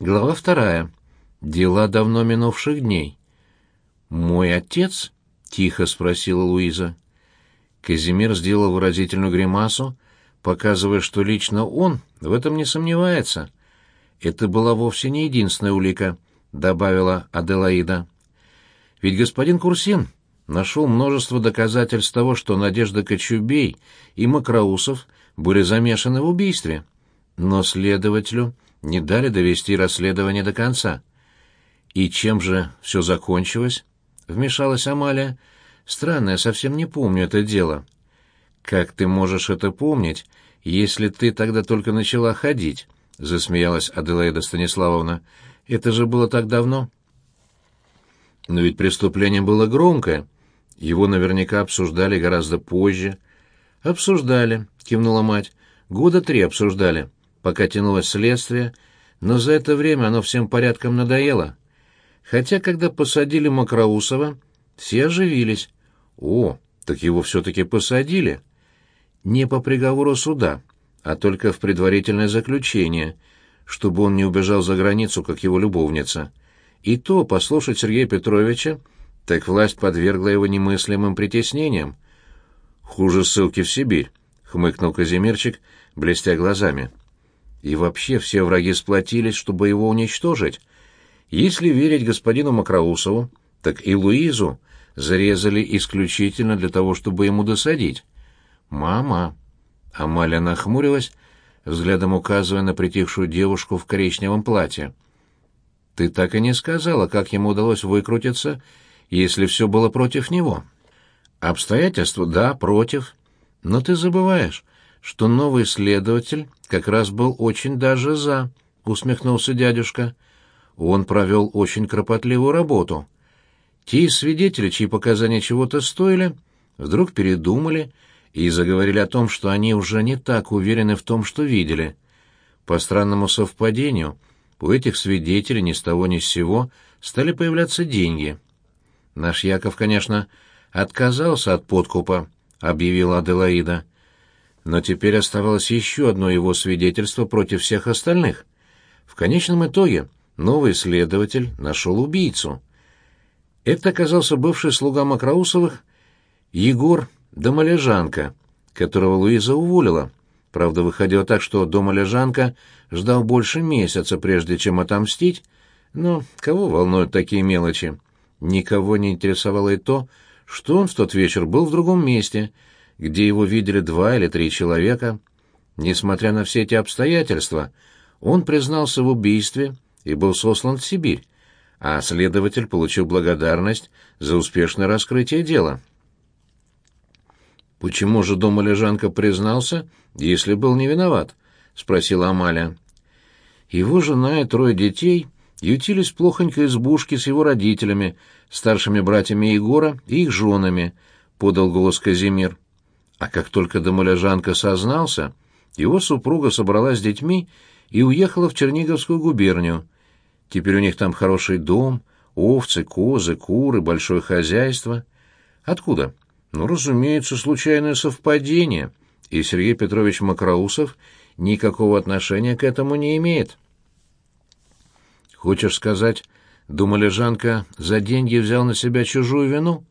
Глава вторая. Дела давно минувших дней. «Мой отец?» — тихо спросила Луиза. Казимир сделал выразительную гримасу, показывая, что лично он в этом не сомневается. «Это была вовсе не единственная улика», — добавила Аделаида. «Ведь господин Курсин нашел множество доказательств того, что Надежда Кочубей и Макроусов были замешаны в убийстве. Но следователю не дали довести расследование до конца. И чем же все закончилось? Вмешалась Амалия. Странно, я совсем не помню это дело. Как ты можешь это помнить, если ты тогда только начала ходить? Засмеялась Аделаида Станиславовна. Это же было так давно. Но ведь преступление было громкое. Его наверняка обсуждали гораздо позже. Обсуждали, кивнула мать. Года три обсуждали пока тянулось следствие, но за это время оно всем порядком надоело. Хотя, когда посадили Макроусова, все оживились. О, так его все-таки посадили. Не по приговору суда, а только в предварительное заключение, чтобы он не убежал за границу, как его любовница. И то, послушать Сергея Петровича, так власть подвергла его немыслимым притеснениям. «Хуже ссылки в Сибирь», — хмыкнул Казимирчик, блестя глазами. И вообще все враги сплотились, чтобы его уничтожить. Если верить господину Макроусову, так и Луизу зарезали исключительно для того, чтобы ему досадить. «Мама!» Амалия нахмурилась, взглядом указывая на притихшую девушку в коричневом платье. «Ты так и не сказала, как ему удалось выкрутиться, если все было против него». «Обстоятельства, да, против. Но ты забываешь, что новый следователь как раз был очень даже за, усмехнулся дядюшка. Он провел очень кропотливую работу. Те свидетели, чьи показания чего-то стоили, вдруг передумали и заговорили о том, что они уже не так уверены в том, что видели. По странному совпадению, у этих свидетелей ни с того ни с сего стали появляться деньги. Наш Яков, конечно, отказался от подкупа, объявила Аделаида но теперь оставалось еще одно его свидетельство против всех остальных. В конечном итоге новый следователь нашел убийцу. Это оказался бывший слуга Макроусовых Егор Домолежанка, которого Луиза уволила. Правда, выходило так, что Домолежанка ждал больше месяца, прежде чем отомстить, но кого волнуют такие мелочи? Никого не интересовало и то, что он в тот вечер был в другом месте — где его видели два или три человека. Несмотря на все эти обстоятельства, он признался в убийстве и был сослан в Сибирь, а следователь получил благодарность за успешное раскрытие дела. «Почему же дома Лежанка признался, если был не виноват?» — спросила Амалия. Его жена и трое детей ютились в плохонькой избушке с его родителями, старшими братьями Егора и их женами, — подал голос Казимир. А как только Домоляжанка сознался, его супруга собралась с детьми и уехала в Черниговскую губернию. Теперь у них там хороший дом, овцы, козы, куры, большое хозяйство. Откуда? Ну, разумеется, случайное совпадение, и Сергей Петрович Макроусов никакого отношения к этому не имеет. Хочешь сказать, думали Жанка, за деньги взял на себя чужую вину?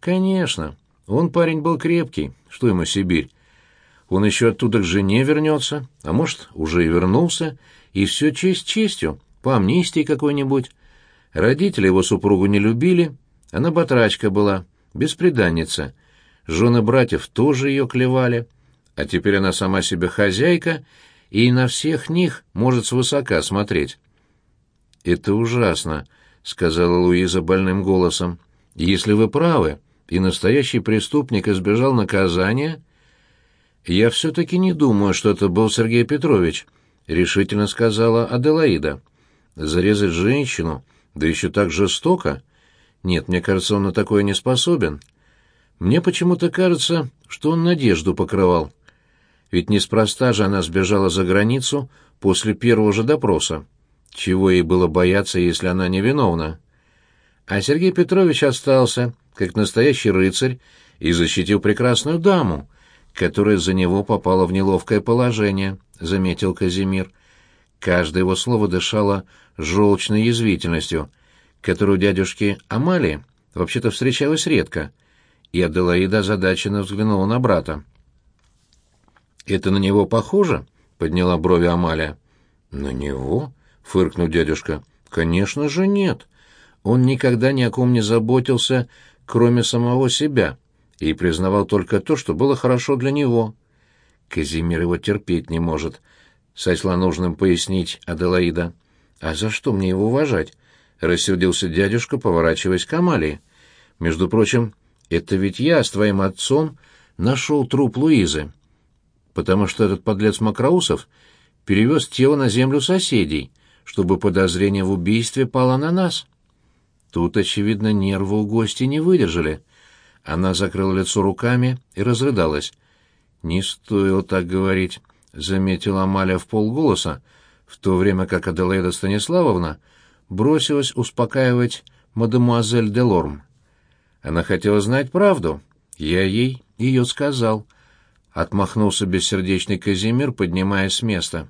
Конечно. Он парень был крепкий, что ему Сибирь. Он еще оттуда к жене вернется, а может, уже и вернулся, и все честь честью, по амнистии какой-нибудь. Родители его супругу не любили, она батрачка была, бесприданница. Жены братьев тоже ее клевали, а теперь она сама себе хозяйка и на всех них может свысока смотреть. «Это ужасно», — сказала Луиза больным голосом. «Если вы правы, и настоящий преступник избежал наказания, я все-таки не думаю, что это был Сергей Петрович, решительно сказала Аделаида. Зарезать женщину, да еще так жестоко? Нет, мне кажется, он на такое не способен. Мне почему-то кажется, что он надежду покрывал. Ведь неспроста же она сбежала за границу после первого же допроса. Чего ей было бояться, если она невиновна? А Сергей Петрович остался, как настоящий рыцарь, и защитил прекрасную даму, которая за него попала в неловкое положение, — заметил Казимир. Каждое его слово дышало желчной язвительностью, которую у дядюшки Амалии вообще-то встречалась редко, и Аделаида озадаченно взглянула на брата. «Это на него похоже?» — подняла брови Амалия. «На него?» — фыркнул дядюшка. «Конечно же нет. Он никогда ни о ком не заботился, кроме самого себя, и признавал только то, что было хорошо для него. Казимир его терпеть не может», — сочла нужным пояснить Аделаида. «А за что мне его уважать?» — рассердился дядюшка, поворачиваясь к Амалии. «Между прочим, это ведь я с твоим отцом нашел труп Луизы, потому что этот подлец Макроусов перевез тело на землю соседей, чтобы подозрение в убийстве пало на нас». Тут, очевидно, нервы у гостя не выдержали. Она закрыла лицо руками и разрыдалась. «Не стоило так говорить», — заметила Амалия в полголоса, в то время как Аделаида Станиславовна бросилась успокаивать мадемуазель Делорм. Она хотела знать правду. Я ей ее сказал. Отмахнулся бессердечный Казимир, поднимаясь с места.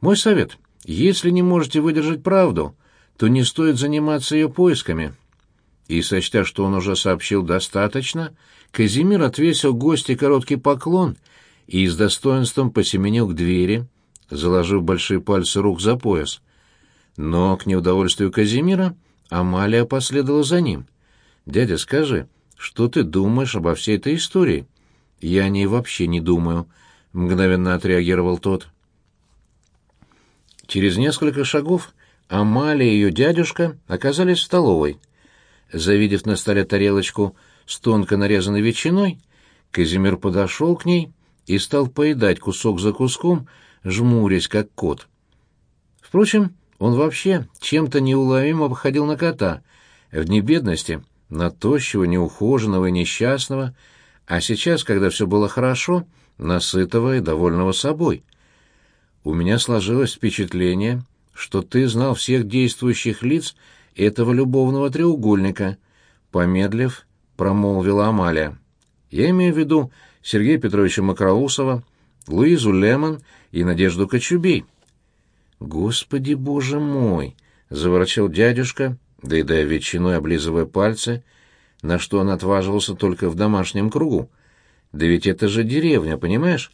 Мой совет. Если не можете выдержать правду, то не стоит заниматься ее поисками. И, сочтя, что он уже сообщил достаточно, Казимир отвесил гости короткий поклон и с достоинством посеменил к двери, заложив большие пальцы рук за пояс. Но, к неудовольствию Казимира, Амалия последовала за ним. «Дядя, скажи, что ты думаешь обо всей этой истории?» «Я о ней вообще не думаю», — мгновенно отреагировал тот. Через несколько шагов Амалия и ее дядюшка оказались в столовой. Завидев на столе тарелочку с тонко нарезанной ветчиной, Казимир подошел к ней и стал поедать кусок за куском, жмурясь, как кот. Впрочем, он вообще чем-то неуловимо походил на кота, в дни бедности, на тощего, неухоженного и несчастного, а сейчас, когда все было хорошо, насытого и довольного собой. У меня сложилось впечатление, что ты знал всех действующих лиц этого любовного треугольника, помедлив, промолвила Амалия. Я имею в виду Сергея Петровича Макроусова, Луизу Лемон и Надежду Кочубей. Господи, боже мой, заворчал дядюшка, доедая ветчину и облизывая пальцы, на что он отваживался только в домашнем кругу. Да ведь это же деревня, понимаешь?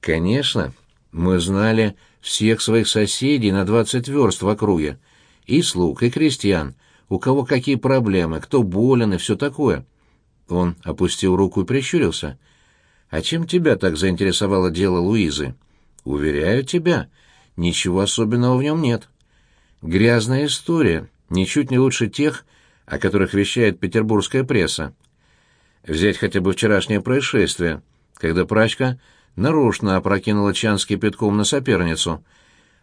Конечно, мы знали всех своих соседей на двадцать верст в округе, и слуг, и крестьян, у кого какие проблемы, кто болен и все такое. Он опустил руку и прищурился. «А чем тебя так заинтересовало дело Луизы?» «Уверяю тебя, ничего особенного в нем нет. Грязная история, ничуть не лучше тех, о которых вещает петербургская пресса. Взять хотя бы вчерашнее происшествие, когда прачка нарочно опрокинула чан с кипятком на соперницу,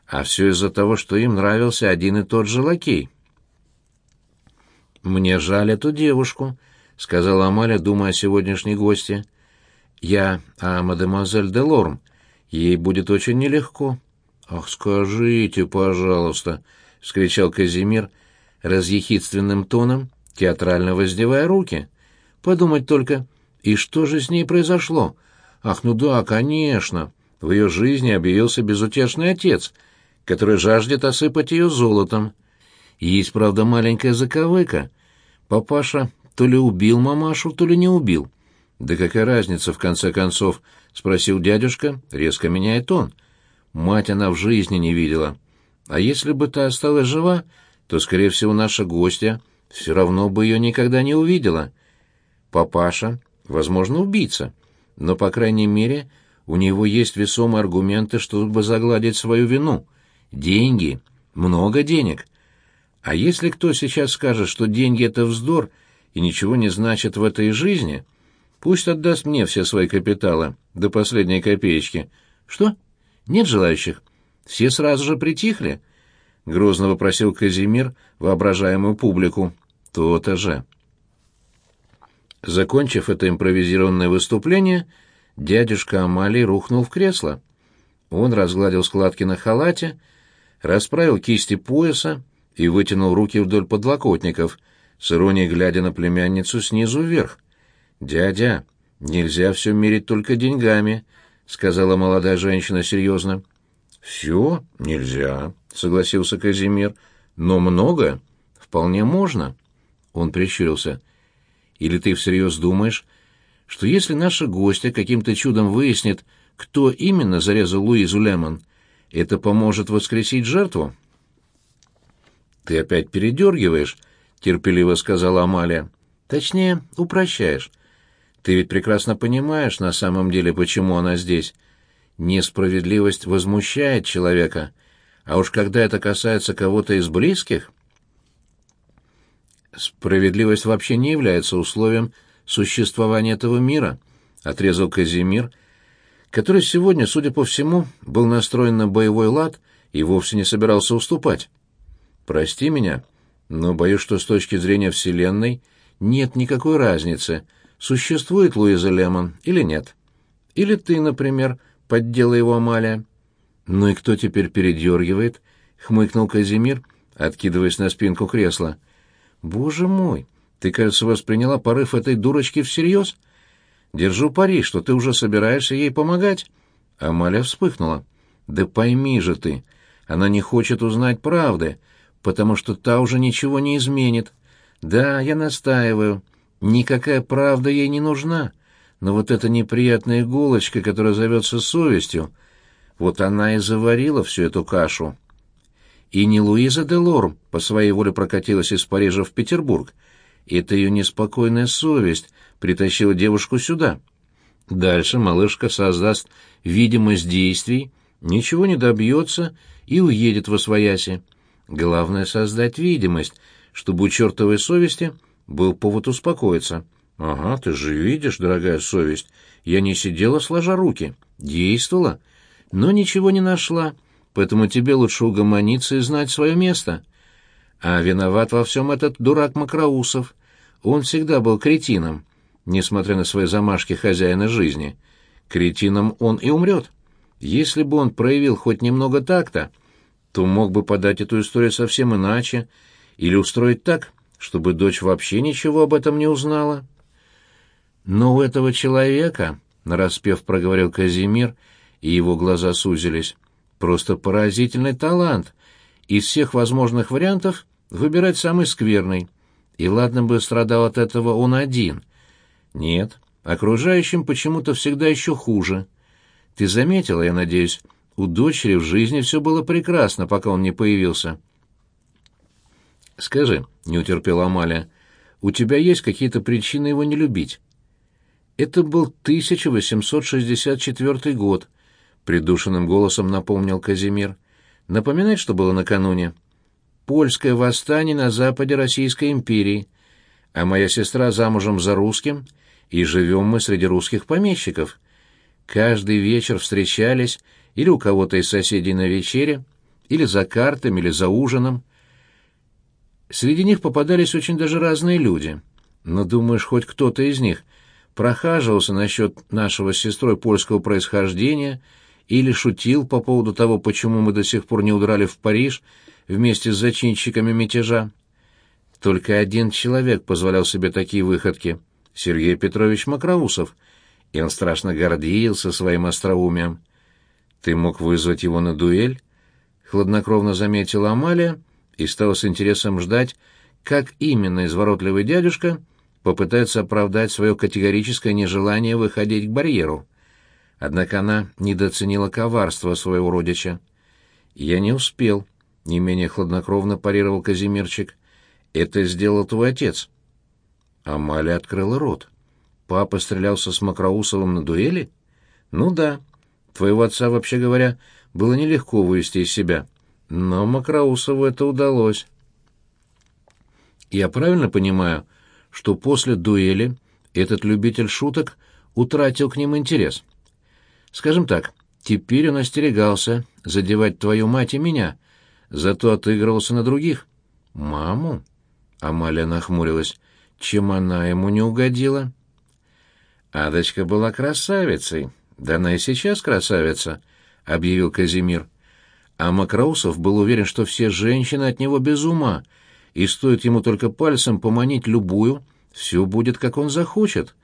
а все из-за того, что им нравился один и тот же лакей. «Мне жаль эту девушку», — сказала Амаля, думая о сегодняшней гости. «Я о мадемуазель Делорм. Ей будет очень нелегко». «Ах, скажите, пожалуйста», — вскричал Казимир разъехидственным тоном, театрально воздевая руки. «Подумать только, и что же с ней произошло? Ах, ну да, конечно. В ее жизни объявился безутешный отец, который жаждет осыпать ее золотом. Есть, правда, маленькая заковыка. Папаша то ли убил мамашу, то ли не убил. Да какая разница, в конце концов, спросил дядюшка, резко меняет тон. Мать она в жизни не видела. А если бы та осталась жива, то, скорее всего, наша гостья все равно бы ее никогда не увидела. Папаша, возможно, убийца но, по крайней мере, у него есть весомые аргументы, чтобы загладить свою вину. Деньги. Много денег. А если кто сейчас скажет, что деньги — это вздор и ничего не значит в этой жизни, пусть отдаст мне все свои капиталы до последней копеечки. Что? Нет желающих? Все сразу же притихли? Грозно вопросил Казимир воображаемую публику. То-то же. Закончив это импровизированное выступление, дядюшка Амалий рухнул в кресло. Он разгладил складки на халате, расправил кисти пояса и вытянул руки вдоль подлокотников, с иронией глядя на племянницу снизу вверх. «Дядя, нельзя все мерить только деньгами», — сказала молодая женщина серьезно. Все нельзя, согласился Казимир. Но много вполне можно. Он прищурился. Или ты всерьез думаешь, что если наша гостья каким-то чудом выяснит, кто именно зарезал Луизу Лемон, это поможет воскресить жертву? Ты опять передергиваешь, терпеливо сказала Амалия. Точнее, упрощаешь. Ты ведь прекрасно понимаешь на самом деле, почему она здесь. Несправедливость возмущает человека, а уж когда это касается кого-то из близких... Справедливость вообще не является условием существования этого мира, отрезал Казимир, который сегодня, судя по всему, был настроен на боевой лад и вовсе не собирался уступать. Прости меня, но боюсь, что с точки зрения Вселенной нет никакой разницы, существует Луиза Лемон или нет. Или ты, например, поддела его Амалия. «Ну и кто теперь передергивает?» — хмыкнул Казимир, откидываясь на спинку кресла. «Боже мой, ты, кажется, восприняла порыв этой дурочки всерьез? Держу пари, что ты уже собираешься ей помогать». Амалия вспыхнула. «Да пойми же ты, она не хочет узнать правды, потому что та уже ничего не изменит. Да, я настаиваю, никакая правда ей не нужна, но вот эта неприятная иголочка, которая зовется совестью, вот она и заварила всю эту кашу». И не Луиза де Лорм по своей воле прокатилась из Парижа в Петербург. Это ее неспокойная совесть притащила девушку сюда. Дальше малышка создаст видимость действий, ничего не добьется и уедет во свояси. Главное — создать видимость, чтобы у чертовой совести был повод успокоиться. «Ага, ты же видишь, дорогая совесть, я не сидела сложа руки, действовала, но ничего не нашла» поэтому тебе лучше угомониться и знать свое место. А виноват во всем этот дурак Макроусов. Он всегда был кретином, несмотря на свои замашки хозяина жизни. Кретином он и умрет. Если бы он проявил хоть немного такта, то мог бы подать эту историю совсем иначе или устроить так, чтобы дочь вообще ничего об этом не узнала. Но у этого человека, нараспев проговорил Казимир, и его глаза сузились, Просто поразительный талант. Из всех возможных вариантов выбирать самый скверный. И ладно бы страдал от этого он один. Нет, окружающим почему-то всегда еще хуже. Ты заметила, я надеюсь, у дочери в жизни все было прекрасно, пока он не появился. Скажи, не утерпела Амалия, у тебя есть какие-то причины его не любить? Это был 1864 год придушенным голосом напомнил Казимир. Напоминать, что было накануне? Польское восстание на западе Российской империи, а моя сестра замужем за русским, и живем мы среди русских помещиков. Каждый вечер встречались или у кого-то из соседей на вечере, или за картами, или за ужином. Среди них попадались очень даже разные люди. Но думаешь, хоть кто-то из них прохаживался насчет нашего с сестрой польского происхождения — или шутил по поводу того, почему мы до сих пор не удрали в Париж вместе с зачинщиками мятежа. Только один человек позволял себе такие выходки — Сергей Петрович Макроусов, и он страшно гордился своим остроумием. «Ты мог вызвать его на дуэль?» — хладнокровно заметила Амалия и стала с интересом ждать, как именно изворотливый дядюшка попытается оправдать свое категорическое нежелание выходить к барьеру. Однако она недооценила коварство своего родича. «Я не успел», — не менее хладнокровно парировал Казимирчик. «Это сделал твой отец». Амалия открыла рот. «Папа стрелялся с Макроусовым на дуэли?» «Ну да. Твоего отца, вообще говоря, было нелегко вывести из себя. Но Макроусову это удалось». «Я правильно понимаю, что после дуэли этот любитель шуток утратил к ним интерес?» Скажем так, теперь он остерегался задевать твою мать и меня, зато отыгрывался на других. Маму? Амалия нахмурилась. Чем она ему не угодила? Адочка была красавицей. Да она и сейчас красавица, объявил Казимир. А Макроусов был уверен, что все женщины от него без ума, и стоит ему только пальцем поманить любую, все будет, как он захочет.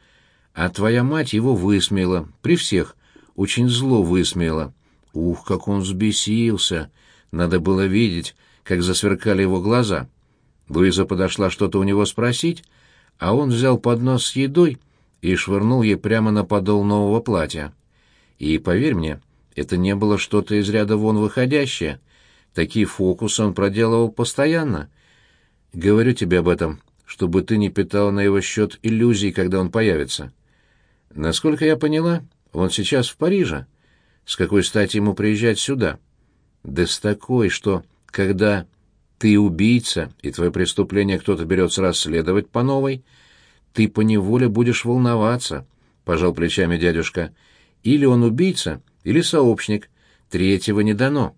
А твоя мать его высмеяла, при всех, очень зло высмеяла. Ух, как он взбесился! Надо было видеть, как засверкали его глаза. Луиза подошла что-то у него спросить, а он взял поднос с едой и швырнул ей прямо на подол нового платья. И, поверь мне, это не было что-то из ряда вон выходящее. Такие фокусы он проделывал постоянно. Говорю тебе об этом, чтобы ты не питала на его счет иллюзий, когда он появится. Насколько я поняла, он сейчас в Париже. С какой стати ему приезжать сюда? Да с такой, что, когда ты убийца, и твое преступление кто-то берется расследовать по новой, ты поневоле будешь волноваться, — пожал плечами дядюшка. Или он убийца, или сообщник. Третьего не дано.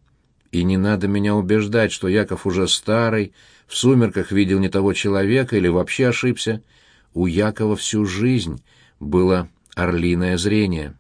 И не надо меня убеждать, что Яков уже старый, в сумерках видел не того человека или вообще ошибся. У Якова всю жизнь было орлиное зрение.